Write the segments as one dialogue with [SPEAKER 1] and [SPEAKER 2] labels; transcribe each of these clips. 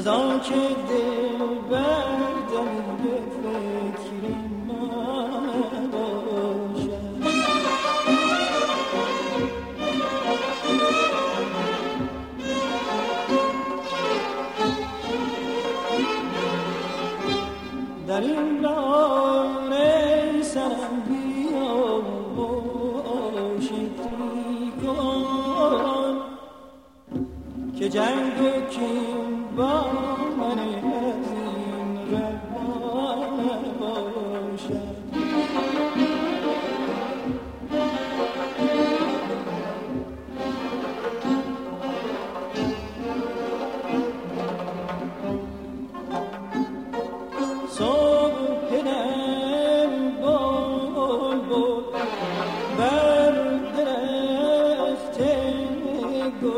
[SPEAKER 1] از آن که دل بردم به فکر من باشد. در این باره سرم بیا باشی کن. که جنگ و کین با من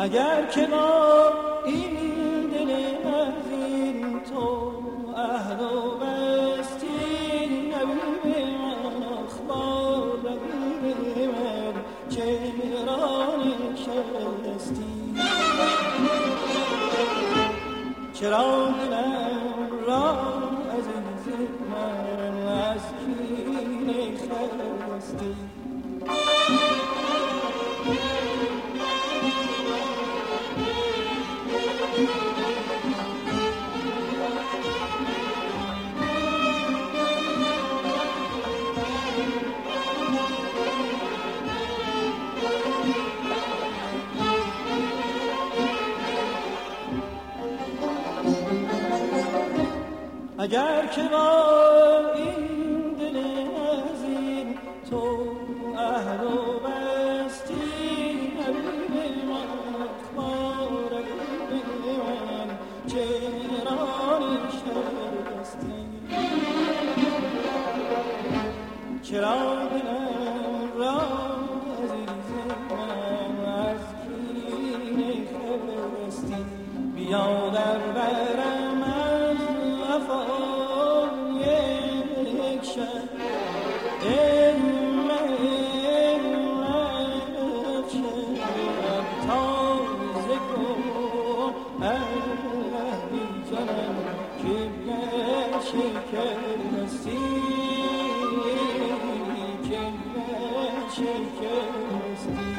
[SPEAKER 1] اگر که با این دل عظیم تو عهد و بستی نبی من اخبار نبی من چرا نشستی چرا دلم اگر که با این دل عظیم تو عهد و بستی حبیب من اخبار حبیب من چرا نشستی چرا دلم را عزیز من از کینه خستی بیا ره می‌زنم که به شکرستی که به شکرستی